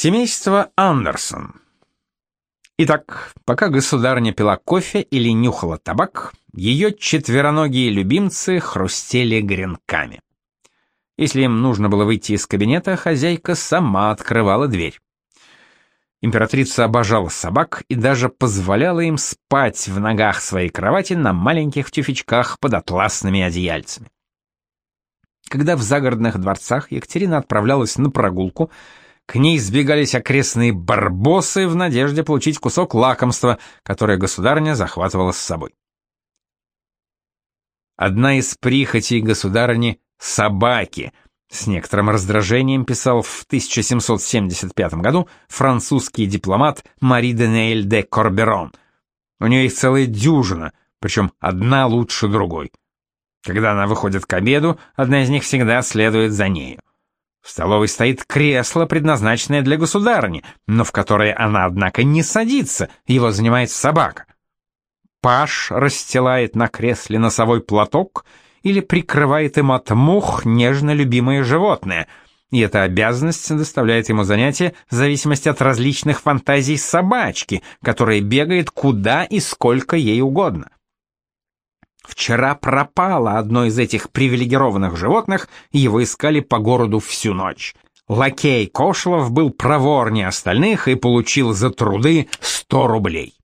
Семейство Андерсон. Итак, пока государыня пила кофе или нюхала табак, ее четвероногие любимцы хрустели гренками. Если им нужно было выйти из кабинета, хозяйка сама открывала дверь. Императрица обожала собак и даже позволяла им спать в ногах своей кровати на маленьких тюфячках под атласными одеяльцами. Когда в загородных дворцах Екатерина отправлялась на прогулку, к ней сбегались окрестные барбосы в надежде получить кусок лакомства, которое государня захватывала с собой. Одна из прихотей государыни — собаки. С некоторым раздражением писал в 1775 году французский дипломат Мари Денейль де Корберон. У нее их целая дюжина, причем одна лучше другой. Когда она выходит к обеду, одна из них всегда следует за нею. В столовой стоит кресло, предназначенное для государыни, но в которое она, однако, не садится, его занимает собака. Паш расстилает на кресле носовой платок или прикрывает им от мух нежно любимое животное, и эта обязанность доставляет ему занятие в зависимости от различных фантазий собачки, которая бегает куда и сколько ей угодно. Вчера пропало одно из этих привилегированных животных, и его искали по городу всю ночь. Лакей Кошлов был проворнее остальных и получил за труды 100 рублей.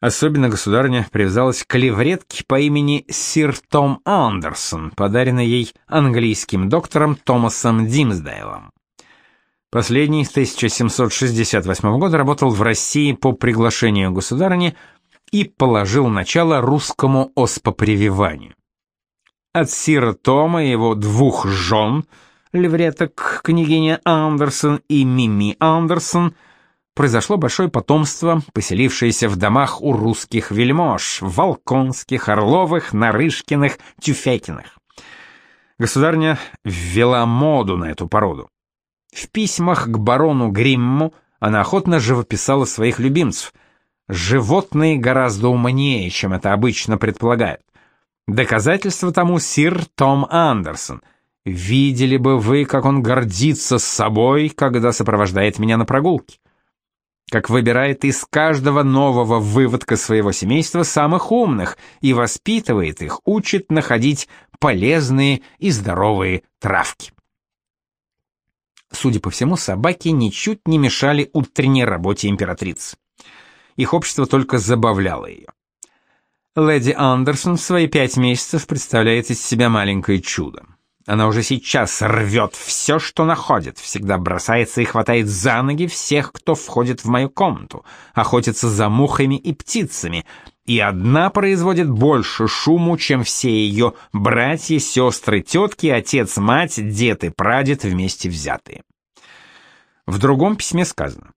Особенно государыня привязалась к левретке по имени Сир Том Андерсон, подаренной ей английским доктором Томасом Димсдейлом. Последний с 1768 года работал в России по приглашению государыни, и положил начало русскому оспопрививанию. От сира Тома и его двух жен, левреток княгиня Андерсон и Мими Андерсон, произошло большое потомство, поселившееся в домах у русских вельмож, Волконских, Орловых, Нарышкиных, Тюфякиных. Государня ввела моду на эту породу. В письмах к барону Гримму она охотно живописала своих любимцев — Животные гораздо умнее, чем это обычно предполагают. Доказательство тому сир Том Андерсон. Видели бы вы, как он гордится собой, когда сопровождает меня на прогулке. Как выбирает из каждого нового выводка своего семейства самых умных и воспитывает их, учит находить полезные и здоровые травки. Судя по всему, собаки ничуть не мешали утренней работе императрицы их общество только забавляло ее. Леди Андерсон в свои пять месяцев представляет из себя маленькое чудо. Она уже сейчас рвет все, что находит, всегда бросается и хватает за ноги всех, кто входит в мою комнату, охотится за мухами и птицами, и одна производит больше шуму, чем все ее братья, сестры, тетки, отец, мать, дед и прадед вместе взятые. В другом письме сказано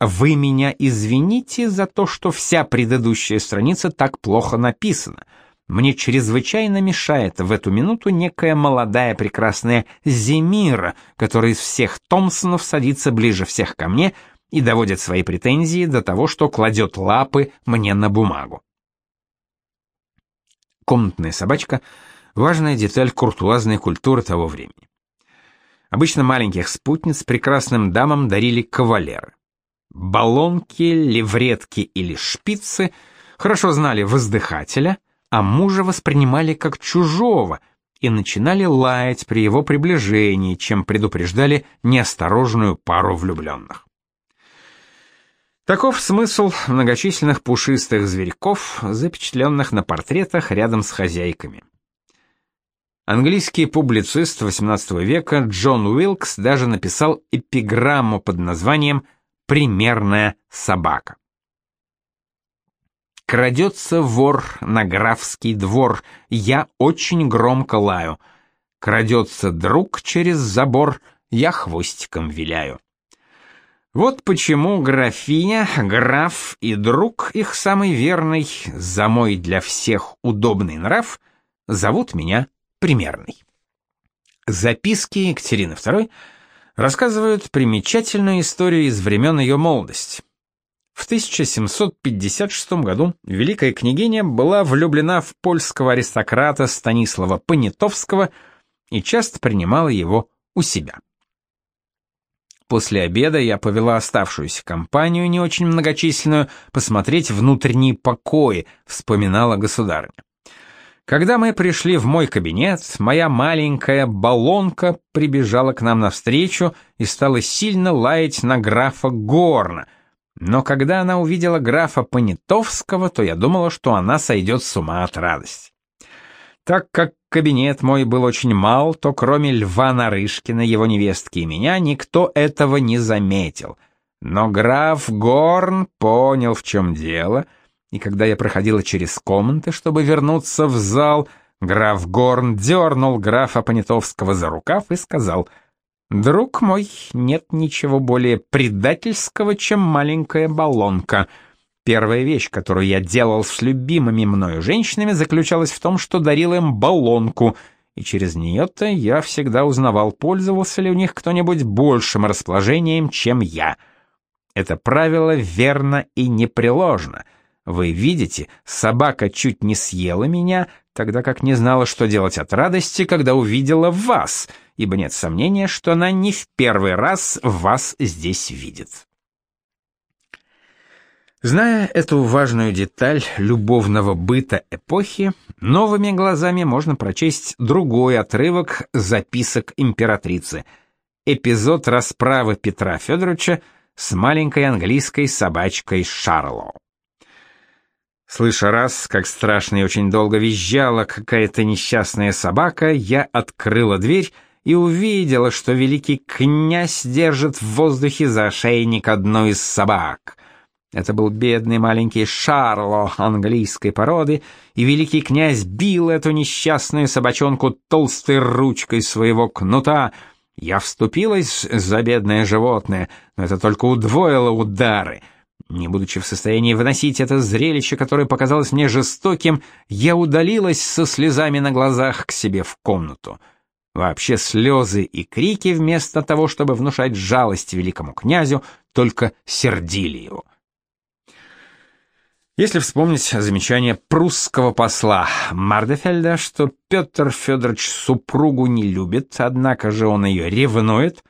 вы меня извините за то, что вся предыдущая страница так плохо написана. Мне чрезвычайно мешает в эту минуту некая молодая прекрасная Земира, которая из всех Томпсонов садится ближе всех ко мне и доводит свои претензии до того, что кладет лапы мне на бумагу. Комнатная собачка — важная деталь куртуазной культуры того времени. Обычно маленьких спутниц прекрасным дамам дарили кавалеры. Баллонки, левретки или шпицы хорошо знали воздыхателя, а мужа воспринимали как чужого и начинали лаять при его приближении, чем предупреждали неосторожную пару влюбленных. Таков смысл многочисленных пушистых зверьков, запечатленных на портретах рядом с хозяйками. Английский публицист XVIII века Джон Уилкс даже написал эпиграмму под названием «Связь» примерная собака. Крадется вор на графский двор, я очень громко лаю. Крадется друг через забор, я хвостиком виляю. Вот почему графиня, граф и друг их самый верный, за мой для всех удобный нрав, зовут меня примерный. Записки Екатерины II рассказывают примечательную историю из времен ее молодости. В 1756 году великая княгиня была влюблена в польского аристократа Станислава Понятовского и часто принимала его у себя. После обеда я повела оставшуюся компанию, не очень многочисленную, посмотреть внутренние покои, вспоминала государыня. Когда мы пришли в мой кабинет, моя маленькая баллонка прибежала к нам навстречу и стала сильно лаять на графа Горна. Но когда она увидела графа Понятовского, то я думала, что она сойдет с ума от радости. Так как кабинет мой был очень мал, то кроме Льва Нарышкина, его невестки и меня, никто этого не заметил. Но граф Горн понял, в чем дело, и когда я проходила через комнаты, чтобы вернуться в зал, граф Горн дернул графа Понятовского за рукав и сказал, «Друг мой, нет ничего более предательского, чем маленькая баллонка». Первая вещь, которую я делал с любимыми мною женщинами, заключалась в том, что дарил им баллонку, и через нее-то я всегда узнавал, пользовался ли у них кто-нибудь большим расположением, чем я. Это правило верно и непреложно. Вы видите, собака чуть не съела меня, тогда как не знала, что делать от радости, когда увидела вас, ибо нет сомнения, что она не в первый раз вас здесь видит. Зная эту важную деталь любовного быта эпохи, новыми глазами можно прочесть другой отрывок записок императрицы. Эпизод расправы Петра Федоровича с маленькой английской собачкой Шарло. Слыша раз, как страшно и очень долго визжала какая-то несчастная собака, я открыла дверь и увидела, что великий князь держит в воздухе за ошейник одну из собак — это был бедный маленький Шарло английской породы, и великий князь бил эту несчастную собачонку толстой ручкой своего кнута. Я вступилась за бедное животное, но это только удвоило удары. Не будучи в состоянии выносить это зрелище, которое показалось мне жестоким, я удалилась со слезами на глазах к себе в комнату. Вообще слезы и крики вместо того, чтобы внушать жалость великому князю, только сердили его. Если вспомнить замечание прусского посла Мардефельда, что Петр Федорович супругу не любит, однако же он ее ревнует,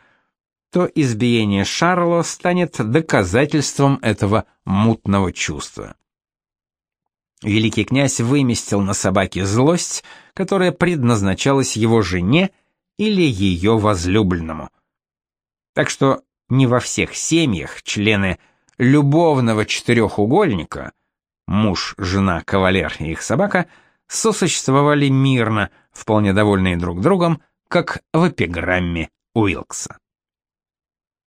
то избиение Шарло станет доказательством этого мутного чувства. Великий князь выместил на собаке злость, которая предназначалась его жене или ее возлюбленному. Так что не во всех семьях члены любовного четырехугольника муж, жена, кавалер и их собака сосуществовали мирно, вполне довольные друг другом, как в эпиграмме Уилкса.